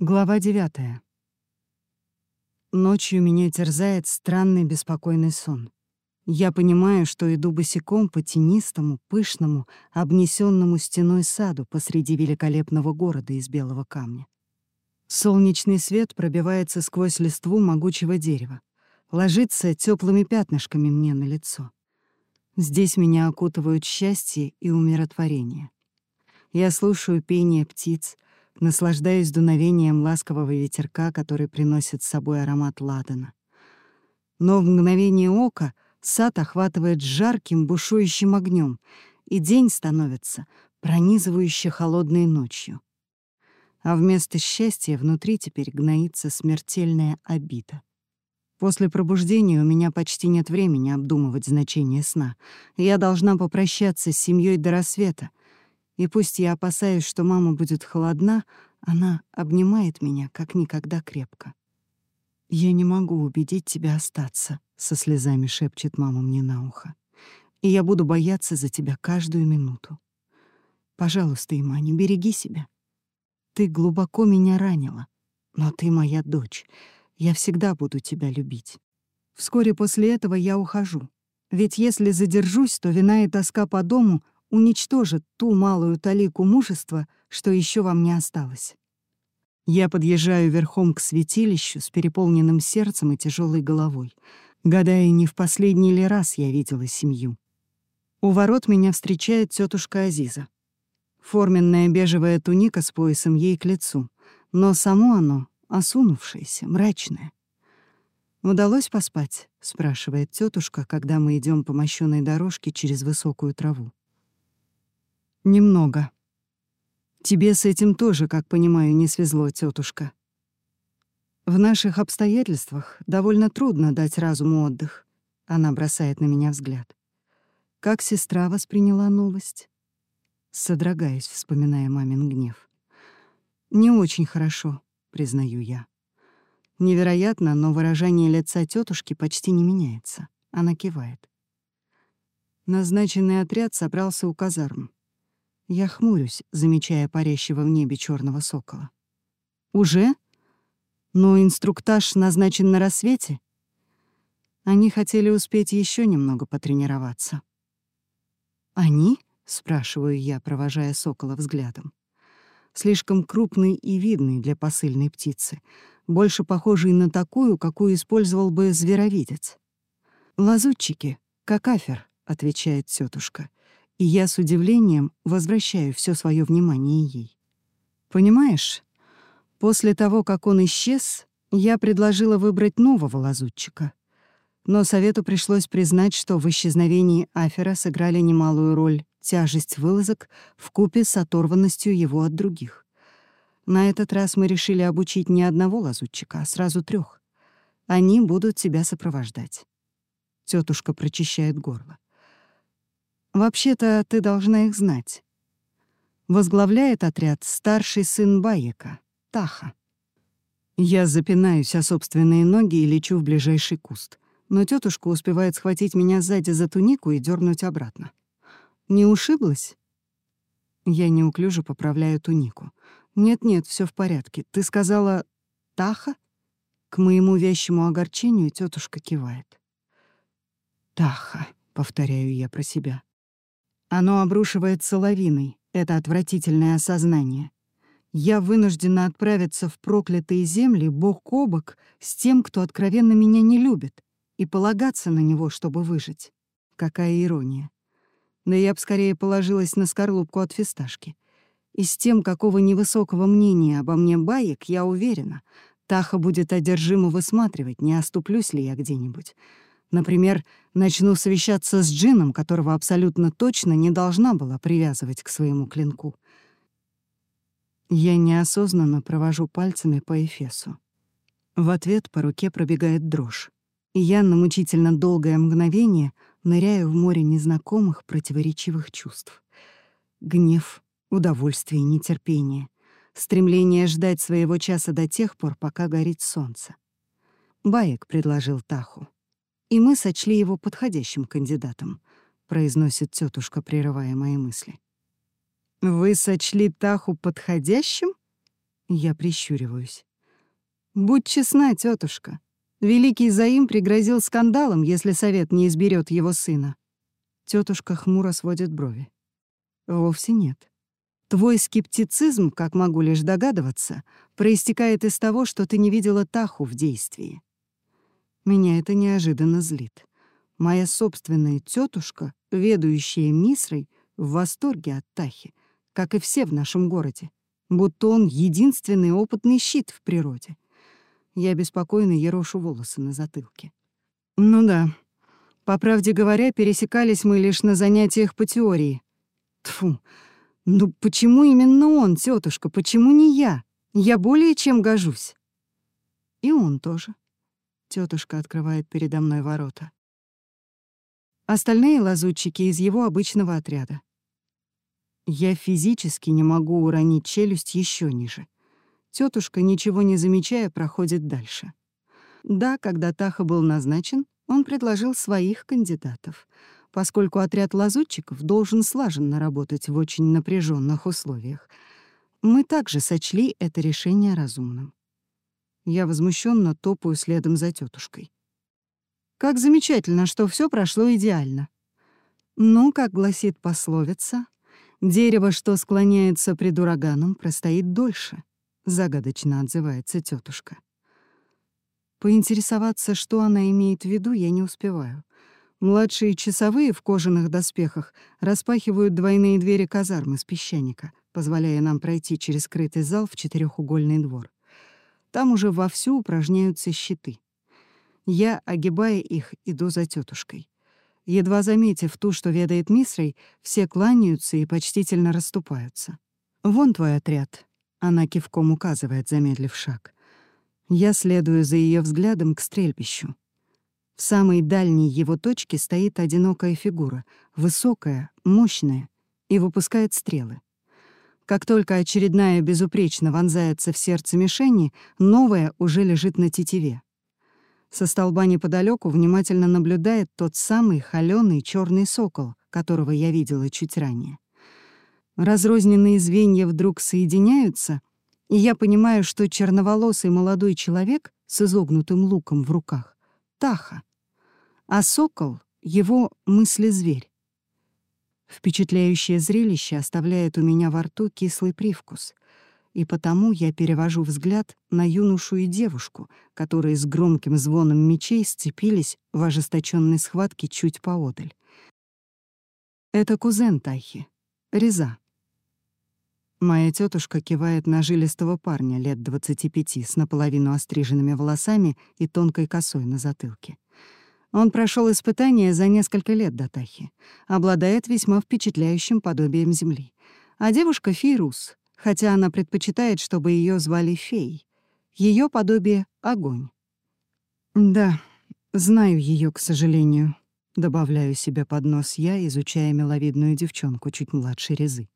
Глава девятая. Ночью меня терзает странный беспокойный сон. Я понимаю, что иду босиком по тенистому, пышному, обнесенному стеной саду посреди великолепного города из белого камня. Солнечный свет пробивается сквозь листву могучего дерева, ложится теплыми пятнышками мне на лицо. Здесь меня окутывают счастье и умиротворение. Я слушаю пение птиц, наслаждаюсь дуновением ласкового ветерка, который приносит с собой аромат ладана. Но в мгновение ока сад охватывает жарким, бушующим огнем, и день становится пронизывающе холодной ночью. А вместо счастья внутри теперь гноится смертельная обида. После пробуждения у меня почти нет времени обдумывать значение сна. Я должна попрощаться с семьей до рассвета — и пусть я опасаюсь, что мама будет холодна, она обнимает меня как никогда крепко. «Я не могу убедить тебя остаться», — со слезами шепчет мама мне на ухо. «И я буду бояться за тебя каждую минуту. Пожалуйста, Има, не береги себя. Ты глубоко меня ранила, но ты моя дочь. Я всегда буду тебя любить. Вскоре после этого я ухожу. Ведь если задержусь, то вина и тоска по дому уничтожит ту малую талику мужества, что еще во мне осталось. Я подъезжаю верхом к святилищу с переполненным сердцем и тяжелой головой, гадая, не в последний ли раз я видела семью. У ворот меня встречает тетушка Азиза. Форменная бежевая туника с поясом ей к лицу, но само оно осунувшееся, мрачное. «Удалось поспать?» — спрашивает тетушка, когда мы идем по мощенной дорожке через высокую траву. Немного. Тебе с этим тоже, как понимаю, не свезло, тетушка. В наших обстоятельствах довольно трудно дать разуму отдых. Она бросает на меня взгляд. Как сестра восприняла новость? Содрогаюсь, вспоминая мамин гнев. Не очень хорошо, признаю я. Невероятно, но выражение лица тетушки почти не меняется. Она кивает. Назначенный отряд собрался у казарм. Я хмурюсь, замечая парящего в небе черного сокола. «Уже? Но инструктаж назначен на рассвете?» Они хотели успеть еще немного потренироваться. «Они?» — спрашиваю я, провожая сокола взглядом. Слишком крупный и видный для посыльной птицы, больше похожий на такую, какую использовал бы зверовидец. «Лазутчики, как афер», — отвечает тетушка и я с удивлением возвращаю все свое внимание ей. Понимаешь, после того, как он исчез, я предложила выбрать нового лазутчика. Но совету пришлось признать, что в исчезновении Афера сыграли немалую роль тяжесть вылазок в купе с оторванностью его от других. На этот раз мы решили обучить не одного лазутчика, а сразу трех. Они будут тебя сопровождать. Тетушка прочищает горло. Вообще-то ты должна их знать. Возглавляет отряд старший сын Баека, Таха. Я запинаюсь о собственные ноги и лечу в ближайший куст, но тетушка успевает схватить меня сзади за тунику и дернуть обратно. Не ушиблась? Я неуклюже поправляю тунику. Нет-нет, все в порядке. Ты сказала Таха? К моему вещему огорчению тетушка кивает. Таха, повторяю я про себя. Оно обрушивается лавиной, это отвратительное осознание. Я вынуждена отправиться в проклятые земли бок о бок с тем, кто откровенно меня не любит, и полагаться на него, чтобы выжить. Какая ирония. Да я б скорее положилась на скорлупку от фисташки. И с тем, какого невысокого мнения обо мне баек, я уверена, Таха будет одержимо высматривать, не оступлюсь ли я где-нибудь. Например, начну совещаться с джином, которого абсолютно точно не должна была привязывать к своему клинку. Я неосознанно провожу пальцами по эфесу. В ответ по руке пробегает дрожь, и я на мучительно долгое мгновение ныряю в море незнакомых противоречивых чувств. Гнев, удовольствие, нетерпение, стремление ждать своего часа до тех пор, пока горит солнце. Баек предложил Таху и мы сочли его подходящим кандидатом», — произносит тетушка, прерывая мои мысли. «Вы сочли Таху подходящим?» Я прищуриваюсь. «Будь честна, тетушка. Великий Заим пригрозил скандалом, если совет не изберет его сына». Тетушка хмуро сводит брови. «Вовсе нет. Твой скептицизм, как могу лишь догадываться, проистекает из того, что ты не видела Таху в действии. Меня это неожиданно злит. Моя собственная тетушка, ведущая Мисрой, в восторге от Тахи, как и все в нашем городе, будто он единственный опытный щит в природе. Я беспокойно ерошу волосы на затылке. Ну да, по правде говоря, пересекались мы лишь на занятиях по теории. Тфу, ну почему именно он, тетушка, почему не я? Я более чем гожусь. И он тоже. Тетушка открывает передо мной ворота. Остальные лазутчики из его обычного отряда. Я физически не могу уронить челюсть еще ниже. Тетушка, ничего не замечая, проходит дальше. Да, когда Таха был назначен, он предложил своих кандидатов, поскольку отряд лазутчиков должен слаженно работать в очень напряженных условиях. Мы также сочли это решение разумным. Я возмущенно топаю следом за тетушкой. Как замечательно, что все прошло идеально. Ну, как гласит пословица, дерево, что склоняется пред ураганом, простоит дольше, загадочно отзывается тетушка. Поинтересоваться, что она имеет в виду, я не успеваю. Младшие часовые в кожаных доспехах распахивают двойные двери казармы с песчаника, позволяя нам пройти через скрытый зал в четырехугольный двор. Там уже вовсю упражняются щиты. Я, огибая их, иду за тетушкой. Едва заметив ту, что ведает Мисрой, все кланяются и почтительно расступаются. «Вон твой отряд», — она кивком указывает, замедлив шаг. Я следую за ее взглядом к стрельбищу. В самой дальней его точке стоит одинокая фигура, высокая, мощная, и выпускает стрелы. Как только очередная безупречно вонзается в сердце мишени, новая уже лежит на тетиве. Со столба неподалеку внимательно наблюдает тот самый холёный черный сокол, которого я видела чуть ранее. Разрозненные звенья вдруг соединяются, и я понимаю, что черноволосый молодой человек с изогнутым луком в руках — Таха, а сокол — его мысли-зверь. Впечатляющее зрелище оставляет у меня во рту кислый привкус, и потому я перевожу взгляд на юношу и девушку, которые с громким звоном мечей сцепились в ожесточенной схватке чуть поодаль. Это кузен Тайхи, Реза. Моя тетушка кивает на жилистого парня лет 25 с наполовину остриженными волосами и тонкой косой на затылке. Он прошел испытание за несколько лет до Тахи, обладает весьма впечатляющим подобием земли. А девушка — Фейрус, хотя она предпочитает, чтобы ее звали Фей. Ее подобие — огонь. Да, знаю ее, к сожалению. Добавляю себе под нос я, изучая миловидную девчонку чуть младше Резы.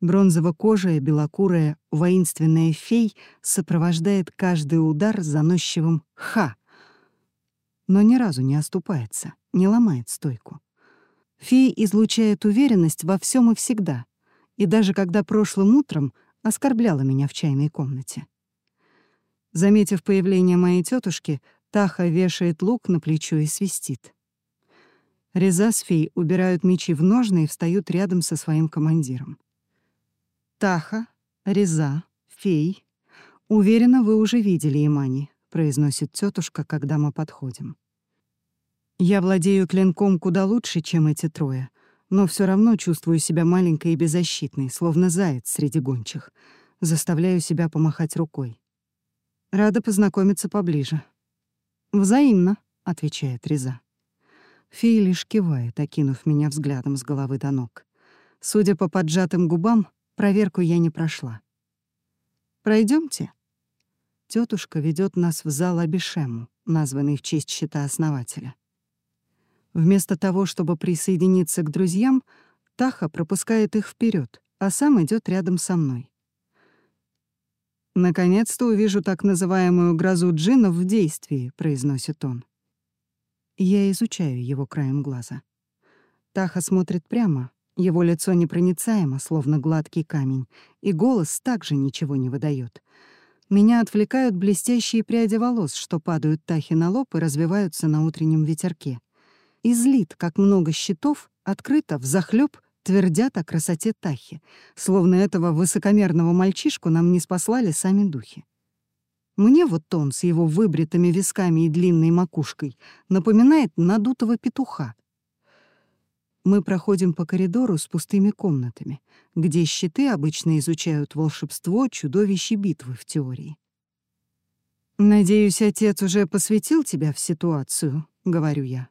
Бронзово-кожая, белокурая, воинственная фей сопровождает каждый удар заносчивым «ха», но ни разу не оступается, не ломает стойку. Фея излучает уверенность во всем и всегда, и даже когда прошлым утром оскорбляла меня в чайной комнате. Заметив появление моей тетушки, Таха вешает лук на плечо и свистит. Реза с фей убирают мечи в ножны и встают рядом со своим командиром. «Таха, Реза, фей. Уверена, вы уже видели Имани», — произносит тетушка, когда мы подходим. Я владею клинком куда лучше, чем эти трое, но все равно чувствую себя маленькой и беззащитной, словно заяц среди гончих. Заставляю себя помахать рукой. Рада познакомиться поближе. «Взаимно», — отвечает Реза. Фея лишь кивает, окинув меня взглядом с головы до ног. Судя по поджатым губам, проверку я не прошла. Пройдемте. Тетушка ведет нас в зал Абишему, названный в честь щита основателя. Вместо того, чтобы присоединиться к друзьям, Таха пропускает их вперед, а сам идет рядом со мной. «Наконец-то увижу так называемую грозу джиннов в действии», — произносит он. Я изучаю его краем глаза. Таха смотрит прямо, Его лицо непроницаемо, словно гладкий камень, и голос также ничего не выдает. Меня отвлекают блестящие пряди волос, что падают Тахи на лоб и развиваются на утреннем ветерке. И злит, как много щитов, открыто, взахлёб, твердят о красоте Тахи, словно этого высокомерного мальчишку нам не спаслали сами духи. Мне вот он с его выбритыми висками и длинной макушкой напоминает надутого петуха, мы проходим по коридору с пустыми комнатами, где щиты обычно изучают волшебство, чудовищ битвы в теории. «Надеюсь, отец уже посвятил тебя в ситуацию», — говорю я.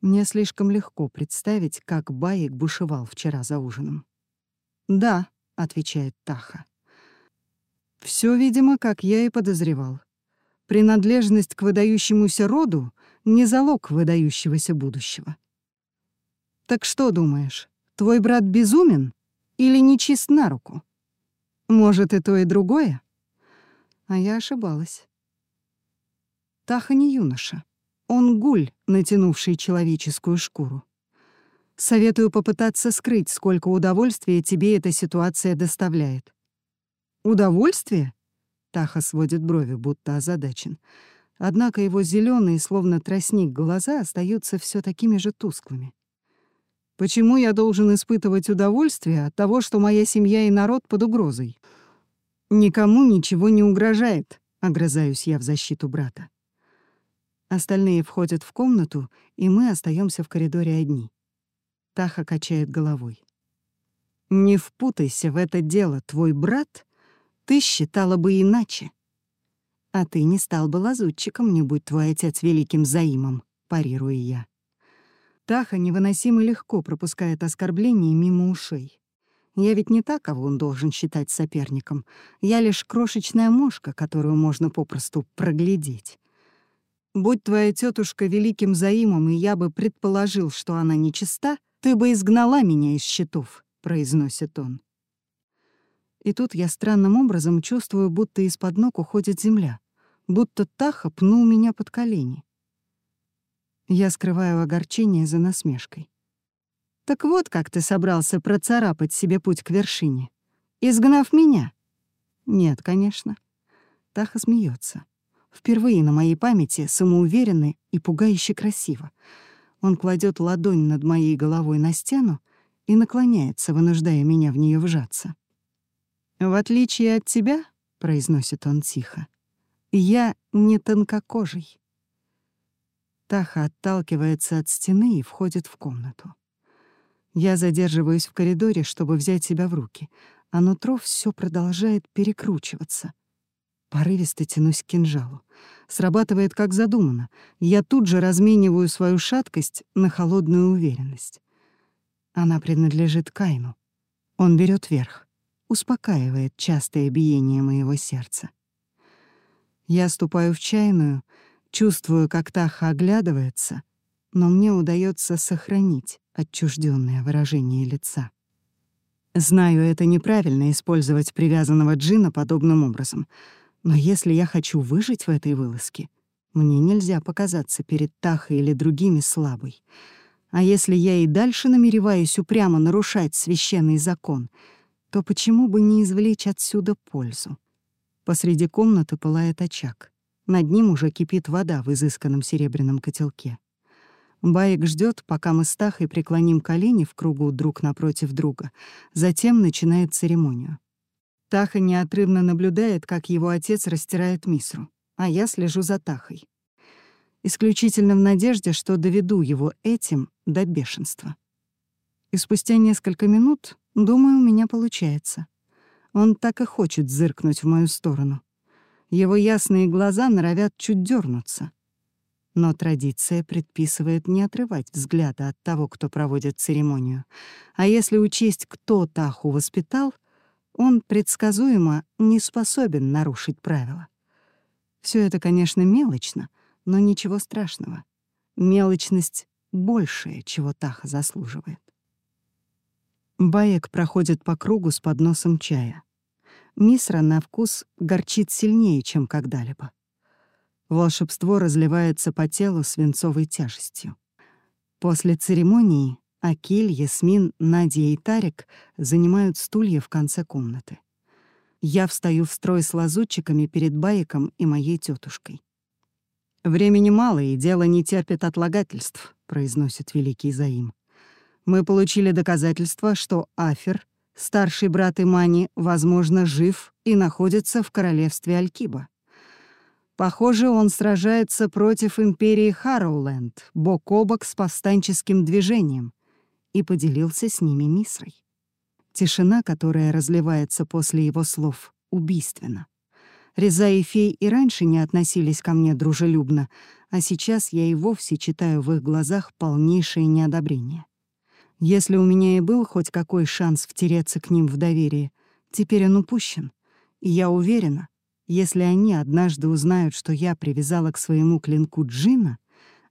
Мне слишком легко представить, как Баек бушевал вчера за ужином. «Да», — отвечает Таха. Все, видимо, как я и подозревал. Принадлежность к выдающемуся роду — не залог выдающегося будущего. Так что думаешь, твой брат безумен или нечист на руку? Может, и то, и другое? А я ошибалась. Таха не юноша. Он гуль, натянувший человеческую шкуру. Советую попытаться скрыть, сколько удовольствия тебе эта ситуация доставляет. Удовольствие? Таха сводит брови, будто озадачен. Однако его зеленые, словно тростник, глаза остаются все такими же тусклыми. Почему я должен испытывать удовольствие от того, что моя семья и народ под угрозой? Никому ничего не угрожает, огрызаюсь я в защиту брата. Остальные входят в комнату, и мы остаемся в коридоре одни. Таха качает головой. «Не впутайся в это дело, твой брат, ты считала бы иначе. А ты не стал бы лазутчиком, не будь твой отец великим заимом», — парирую я. Таха невыносимо легко пропускает оскорбления мимо ушей. Я ведь не та, кого он должен считать соперником. Я лишь крошечная мошка, которую можно попросту проглядеть. Будь твоя тетушка великим заимом, и я бы предположил, что она нечиста, ты бы изгнала меня из счетов, произносит он. И тут я странным образом чувствую, будто из-под ног уходит земля, будто Таха пнул меня под колени. Я скрываю огорчение за насмешкой. «Так вот как ты собрался процарапать себе путь к вершине, изгнав меня?» «Нет, конечно». Таха смеется. Впервые на моей памяти самоуверенно и пугающе красиво. Он кладет ладонь над моей головой на стену и наклоняется, вынуждая меня в нее вжаться. «В отличие от тебя», — произносит он тихо, — «я не тонкокожий». Таха отталкивается от стены и входит в комнату. Я задерживаюсь в коридоре, чтобы взять себя в руки, а нутро все продолжает перекручиваться. Порывисто тянусь к кинжалу. Срабатывает как задумано. Я тут же размениваю свою шаткость на холодную уверенность. Она принадлежит Кайну. Он берет верх, успокаивает частое биение моего сердца. Я ступаю в чайную — Чувствую, как Таха оглядывается, но мне удается сохранить отчужденное выражение лица. Знаю, это неправильно использовать привязанного джина подобным образом, но если я хочу выжить в этой вылазке, мне нельзя показаться перед Тахой или другими слабой. А если я и дальше намереваюсь упрямо нарушать священный закон, то почему бы не извлечь отсюда пользу? Посреди комнаты пылает очаг. Над ним уже кипит вода в изысканном серебряном котелке. Баек ждет, пока мы с Тахой преклоним колени в кругу друг напротив друга. Затем начинает церемонию. Таха неотрывно наблюдает, как его отец растирает мисру, а я слежу за Тахой. Исключительно в надежде, что доведу его этим до бешенства. И спустя несколько минут, думаю, у меня получается. Он так и хочет зыркнуть в мою сторону. Его ясные глаза норовят чуть дернуться. Но традиция предписывает не отрывать взгляда от того, кто проводит церемонию. А если учесть, кто Таху воспитал, он предсказуемо не способен нарушить правила. Все это, конечно, мелочно, но ничего страшного. Мелочность — большее, чего Таха заслуживает. Баек проходит по кругу с подносом чая. Мисра на вкус горчит сильнее, чем когда-либо. Волшебство разливается по телу свинцовой тяжестью. После церемонии Акиль, Ясмин, Надя и Тарик занимают стулья в конце комнаты. Я встаю в строй с лазутчиками перед Баиком и моей тетушкой. «Времени мало, и дело не терпит отлагательств», — произносит великий Заим. «Мы получили доказательство, что Афер, старший брат Имани, возможно, жив и находится в королевстве Алькиба. Похоже, он сражается против империи Харроуленд, бок о бок с повстанческим движением, и поделился с ними Мисрой. Тишина, которая разливается после его слов, убийственна. Реза и фей и раньше не относились ко мне дружелюбно, а сейчас я и вовсе читаю в их глазах полнейшее неодобрение. Если у меня и был хоть какой шанс втереться к ним в доверие, теперь он упущен. И я уверена, если они однажды узнают, что я привязала к своему клинку Джина,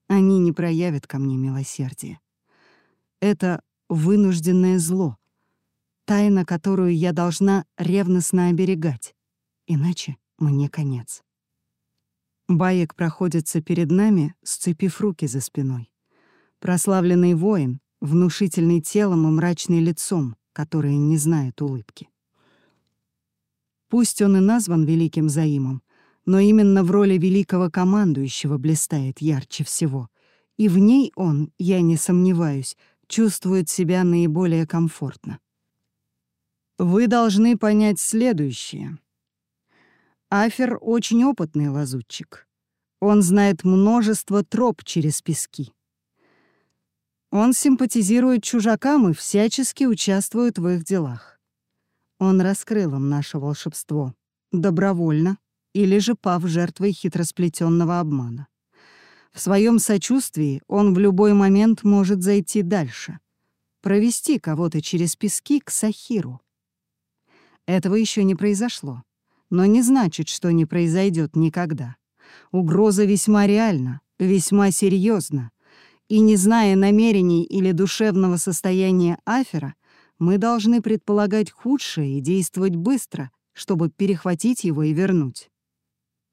они не проявят ко мне милосердия. Это вынужденное зло, тайна, которую я должна ревностно оберегать. Иначе мне конец. Баек проходится перед нами, сцепив руки за спиной. Прославленный воин, внушительный телом и мрачный лицом, которое не знает улыбки. Пусть он и назван великим Заимом, но именно в роли великого командующего блистает ярче всего. И в ней он, я не сомневаюсь, чувствует себя наиболее комфортно. Вы должны понять следующее. Афер очень опытный лазутчик. Он знает множество троп через пески. Он симпатизирует чужакам и всячески участвует в их делах. Он раскрыл им наше волшебство. Добровольно или же пав жертвой хитросплетенного обмана. В своем сочувствии он в любой момент может зайти дальше, провести кого-то через пески к Сахиру. Этого еще не произошло но не значит, что не произойдет никогда. Угроза весьма реальна, весьма серьезна, и не зная намерений или душевного состояния Афера, мы должны предполагать худшее и действовать быстро, чтобы перехватить его и вернуть.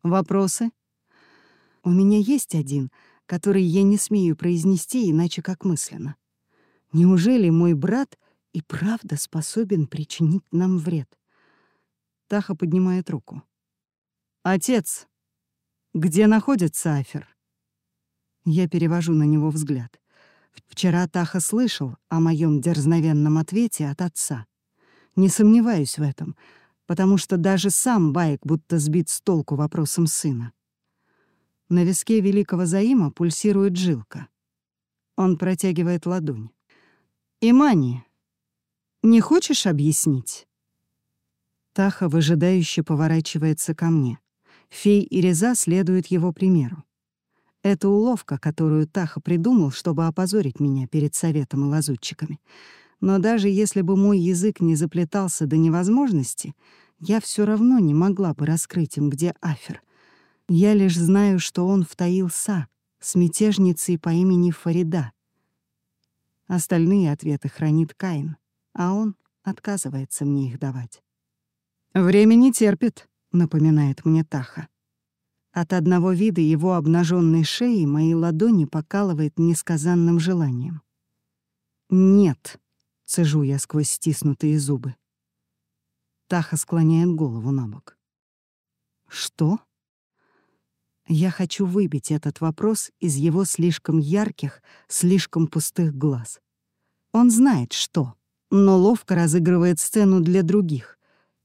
Вопросы? У меня есть один, который я не смею произнести иначе как мысленно. Неужели мой брат и правда способен причинить нам вред? Таха поднимает руку. «Отец, где находится Афер?» Я перевожу на него взгляд. Вчера Таха слышал о моем дерзновенном ответе от отца. Не сомневаюсь в этом, потому что даже сам Байк будто сбит с толку вопросом сына. На виске великого Заима пульсирует жилка. Он протягивает ладонь. «Имани, не хочешь объяснить?» Таха выжидающе поворачивается ко мне. Фей и Реза следуют его примеру. Это уловка, которую Таха придумал, чтобы опозорить меня перед советом и лазутчиками. Но даже если бы мой язык не заплетался до невозможности, я все равно не могла бы раскрыть им, где Афер. Я лишь знаю, что он втаил Са с мятежницей по имени Фарида. Остальные ответы хранит Каин, а он отказывается мне их давать. «Время не терпит», — напоминает мне Таха. От одного вида его обнаженной шеи мои ладони покалывает несказанным желанием. «Нет», — цежу я сквозь стиснутые зубы. Таха склоняет голову на бок. «Что?» Я хочу выбить этот вопрос из его слишком ярких, слишком пустых глаз. Он знает, что, но ловко разыгрывает сцену для других,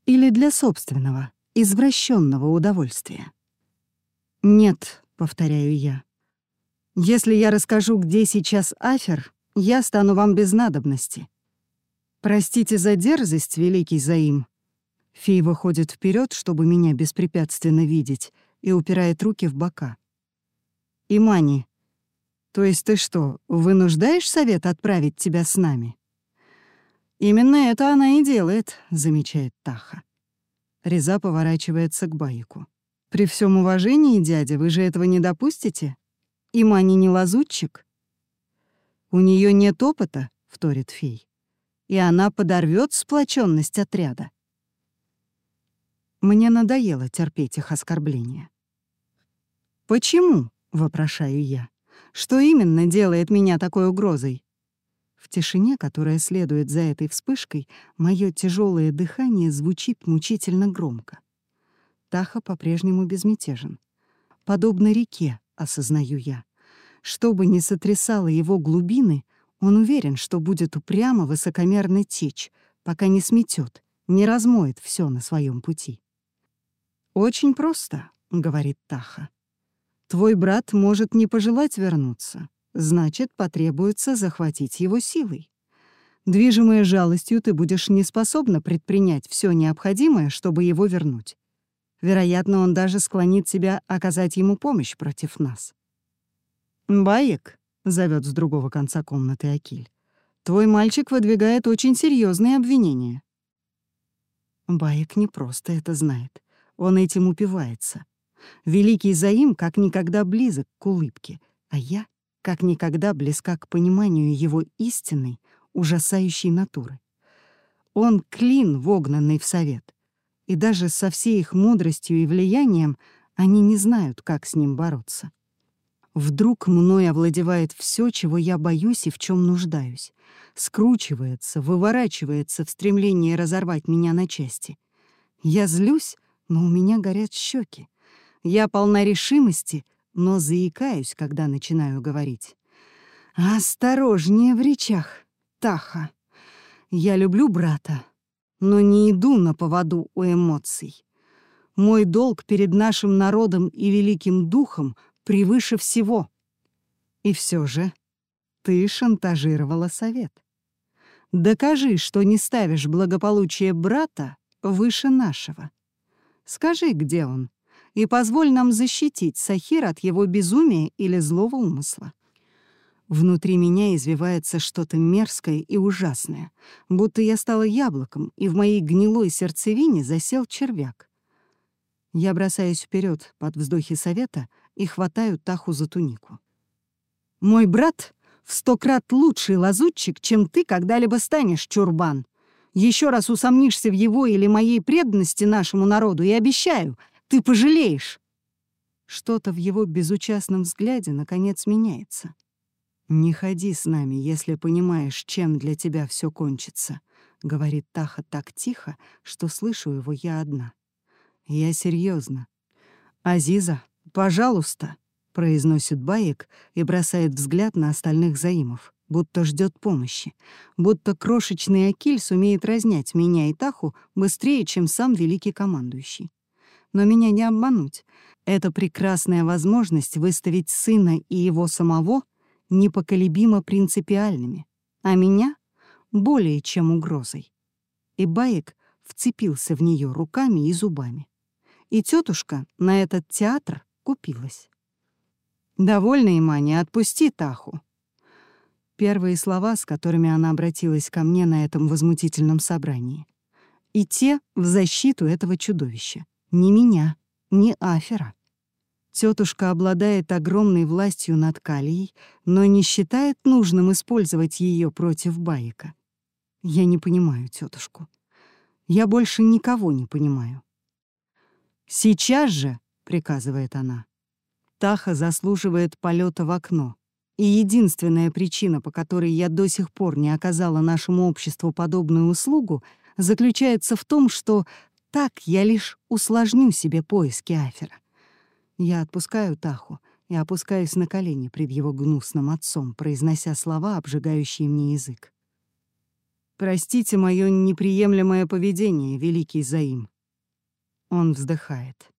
или для собственного, извращенного удовольствия? «Нет», — повторяю я. «Если я расскажу, где сейчас Афер, я стану вам без надобности. Простите за дерзость, великий Заим». Фей выходит вперед, чтобы меня беспрепятственно видеть, и упирает руки в бока. «Имани, то есть ты что, вынуждаешь совет отправить тебя с нами?» «Именно это она и делает», — замечает Таха. Реза поворачивается к Байку. «При всем уважении, дядя, вы же этого не допустите? Имани не лазутчик?» «У нее нет опыта», — вторит фей. «И она подорвет сплоченность отряда». Мне надоело терпеть их оскорбления. «Почему?» — вопрошаю я. «Что именно делает меня такой угрозой?» В тишине, которая следует за этой вспышкой, мое тяжелое дыхание звучит мучительно громко. Таха по-прежнему безмятежен. Подобно реке, осознаю я. Что бы ни сотрясало его глубины, он уверен, что будет упрямо высокомерно течь, пока не сметет, не размоет все на своем пути. «Очень просто», — говорит Таха. «Твой брат может не пожелать вернуться, значит, потребуется захватить его силой. Движимая жалостью, ты будешь не способна предпринять все необходимое, чтобы его вернуть. Вероятно, он даже склонит себя оказать ему помощь против нас. «Баек», — зовет с другого конца комнаты Акиль, «твой мальчик выдвигает очень серьезные обвинения». Баек не просто это знает. Он этим упивается. Великий Заим как никогда близок к улыбке, а я как никогда близка к пониманию его истинной, ужасающей натуры. Он клин, вогнанный в совет и даже со всей их мудростью и влиянием они не знают, как с ним бороться. Вдруг мной овладевает все, чего я боюсь и в чем нуждаюсь. Скручивается, выворачивается в стремлении разорвать меня на части. Я злюсь, но у меня горят щеки. Я полна решимости, но заикаюсь, когда начинаю говорить. «Осторожнее в речах, Таха. Я люблю брата, но не иду на поводу у эмоций. Мой долг перед нашим народом и великим духом превыше всего. И все же ты шантажировала совет. Докажи, что не ставишь благополучие брата выше нашего. Скажи, где он, и позволь нам защитить Сахир от его безумия или злого умысла. Внутри меня извивается что-то мерзкое и ужасное, будто я стала яблоком, и в моей гнилой сердцевине засел червяк. Я бросаюсь вперед под вздохи совета и хватаю Таху за тунику. «Мой брат в сто крат лучший лазутчик, чем ты когда-либо станешь, чурбан. Еще раз усомнишься в его или моей преданности нашему народу, и обещаю, ты пожалеешь». Что-то в его безучастном взгляде наконец меняется. «Не ходи с нами, если понимаешь, чем для тебя все кончится», — говорит Таха так тихо, что слышу его я одна. «Я серьезно. «Азиза, пожалуйста», — произносит Баек и бросает взгляд на остальных заимов, будто ждет помощи, будто крошечный Акиль сумеет разнять меня и Таху быстрее, чем сам великий командующий. Но меня не обмануть. Это прекрасная возможность выставить сына и его самого — непоколебимо принципиальными, а меня — более чем угрозой. И Баек вцепился в нее руками и зубами. И тетушка на этот театр купилась. «Довольно, Имани, отпусти Таху». Первые слова, с которыми она обратилась ко мне на этом возмутительном собрании. И те в защиту этого чудовища. Не меня, не Афера. Тетушка обладает огромной властью над Калией, но не считает нужным использовать ее против Баика. Я не понимаю тетушку. Я больше никого не понимаю. «Сейчас же», — приказывает она, — Таха заслуживает полета в окно. И единственная причина, по которой я до сих пор не оказала нашему обществу подобную услугу, заключается в том, что так я лишь усложню себе поиски Афера. Я отпускаю Таху и опускаюсь на колени пред его гнусным отцом, произнося слова, обжигающие мне язык. «Простите мое неприемлемое поведение, великий Заим». Он вздыхает.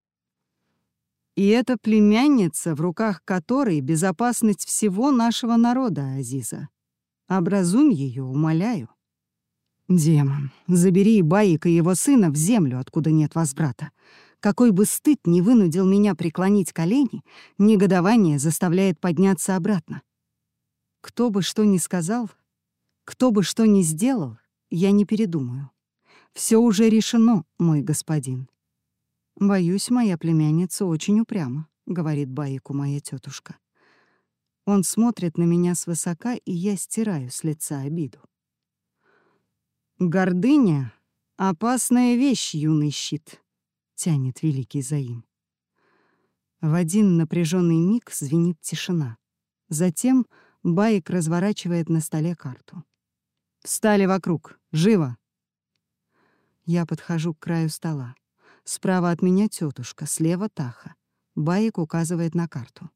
«И это племянница, в руках которой безопасность всего нашего народа, Азиза. Образум ее, умоляю». «Демон, забери Баика и его сына в землю, откуда нет возврата. Какой бы стыд ни вынудил меня преклонить колени, негодование заставляет подняться обратно. Кто бы что ни сказал, кто бы что ни сделал, я не передумаю. Все уже решено, мой господин. Боюсь, моя племянница очень упряма, говорит Баику моя тетушка. Он смотрит на меня свысока, и я стираю с лица обиду. Гордыня — опасная вещь, юный щит тянет великий Заим. В один напряженный миг звенит тишина. Затем Байк разворачивает на столе карту. Встали вокруг. Живо!» Я подхожу к краю стола. Справа от меня тетушка, слева Таха. Баек указывает на карту.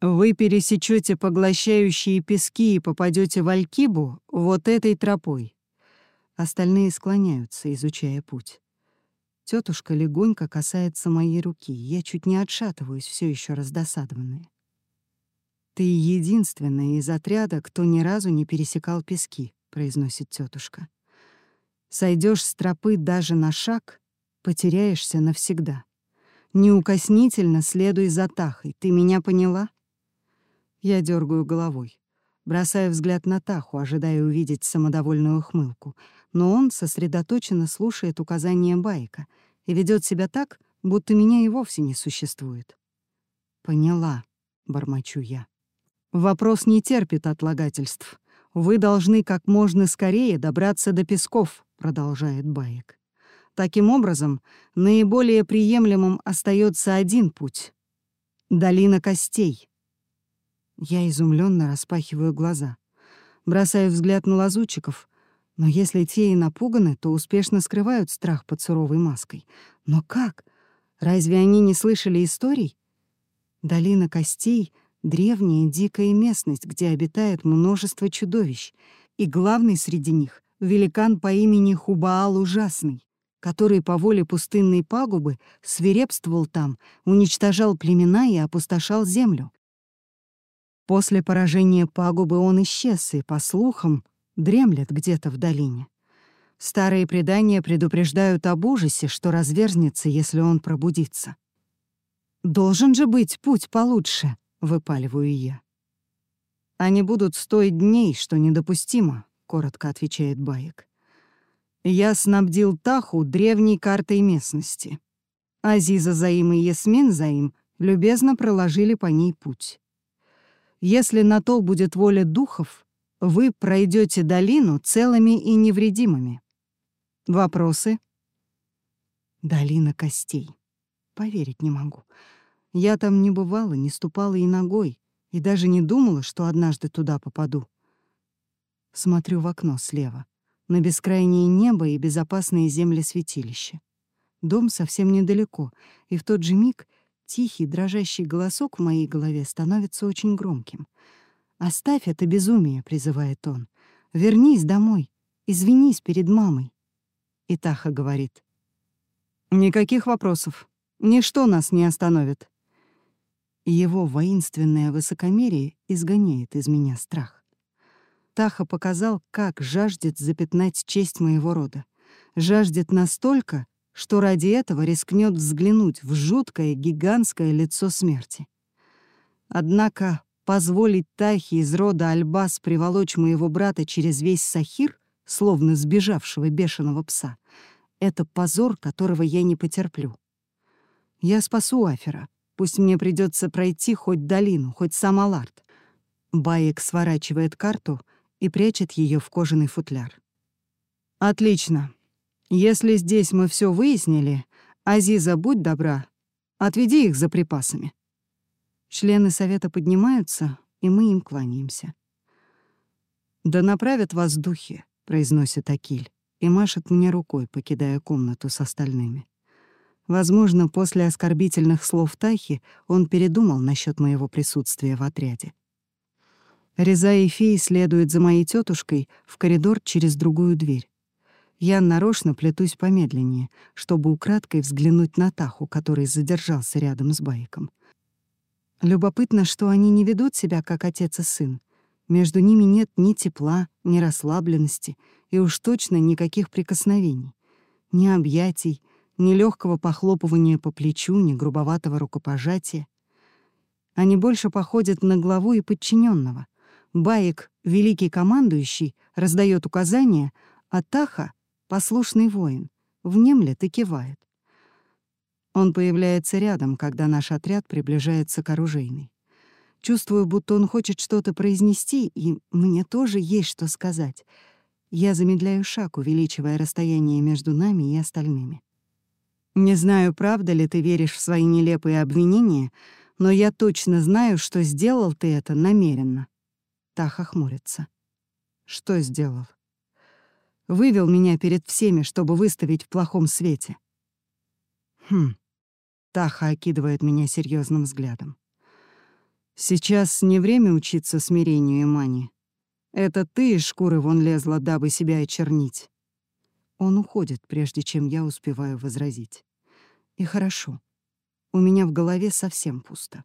Вы пересечете поглощающие пески и попадете в Алькибу вот этой тропой. Остальные склоняются, изучая путь. Тетушка легонько касается моей руки. Я чуть не отшатываюсь, все еще раздосадованная. Ты единственная из отряда, кто ни разу не пересекал пески, произносит тетушка. Сойдешь с тропы даже на шаг, потеряешься навсегда. Неукоснительно следуй за Тахой. Ты меня поняла? Я дергаю головой. Бросаю взгляд на Таху, ожидая увидеть самодовольную ухмылку. Но он сосредоточенно слушает указания Байка и ведет себя так, будто меня и вовсе не существует. «Поняла», — бормочу я. «Вопрос не терпит отлагательств. Вы должны как можно скорее добраться до Песков», — продолжает Баек. Таким образом, наиболее приемлемым остается один путь — долина костей. Я изумленно распахиваю глаза. Бросаю взгляд на лазутчиков, но если те и напуганы, то успешно скрывают страх под суровой маской. Но как? Разве они не слышали историй? Долина костей — древняя дикая местность, где обитает множество чудовищ, и главный среди них — великан по имени Хубаал Ужасный, который по воле пустынной пагубы свирепствовал там, уничтожал племена и опустошал землю. После поражения пагубы он исчез и, по слухам, дремлет где-то в долине. Старые предания предупреждают об ужасе, что разверзнется, если он пробудится. «Должен же быть путь получше», — выпаливаю я. «Они будут стоить дней, что недопустимо», — коротко отвечает Баек. «Я снабдил Таху древней картой местности. Азиза Заим и Ясмин Заим любезно проложили по ней путь. Если на то будет воля духов, вы пройдете долину целыми и невредимыми. Вопросы? Долина костей. Поверить не могу. Я там не бывала, не ступала и ногой, и даже не думала, что однажды туда попаду. Смотрю в окно слева, на бескрайнее небо и безопасные земли святилища. Дом совсем недалеко, и в тот же миг — Тихий, дрожащий голосок в моей голове становится очень громким. «Оставь это безумие», — призывает он. «Вернись домой, извинись перед мамой». И Таха говорит. «Никаких вопросов. Ничто нас не остановит». Его воинственное высокомерие изгоняет из меня страх. Таха показал, как жаждет запятнать честь моего рода. Жаждет настолько, что ради этого рискнет взглянуть в жуткое гигантское лицо смерти. Однако позволить Тахе из рода Альбас приволочь моего брата через весь Сахир, словно сбежавшего бешеного пса, это позор, которого я не потерплю. Я спасу Афера. Пусть мне придется пройти хоть долину, хоть сам Аларт. Баек сворачивает карту и прячет ее в кожаный футляр. «Отлично. Если здесь мы все выяснили, Азиза, будь добра, отведи их за припасами. Члены совета поднимаются, и мы им кланяемся. «Да направят вас духи», — произносит Акиль, и машет мне рукой, покидая комнату с остальными. Возможно, после оскорбительных слов Тахи он передумал насчет моего присутствия в отряде. Реза и Фей следуют за моей тетушкой в коридор через другую дверь. Я нарочно плетусь помедленнее, чтобы украдкой взглянуть на Таху, который задержался рядом с Байком. Любопытно, что они не ведут себя как отец и сын. Между ними нет ни тепла, ни расслабленности, и уж точно никаких прикосновений. Ни объятий, ни легкого похлопывания по плечу, ни грубоватого рукопожатия. Они больше походят на главу и подчиненного. Баек, великий командующий, раздает указания, а Таха Послушный воин, внемлет и кивает. Он появляется рядом, когда наш отряд приближается к оружейной. Чувствую, будто он хочет что-то произнести, и мне тоже есть что сказать. Я замедляю шаг, увеличивая расстояние между нами и остальными. Не знаю, правда ли ты веришь в свои нелепые обвинения, но я точно знаю, что сделал ты это намеренно. Таха хмурится. Что сделал? Вывел меня перед всеми, чтобы выставить в плохом свете. Хм. Таха окидывает меня серьезным взглядом. Сейчас не время учиться смирению и мани. Это ты из шкуры вон лезла, дабы себя очернить. Он уходит, прежде чем я успеваю возразить. И хорошо. У меня в голове совсем пусто.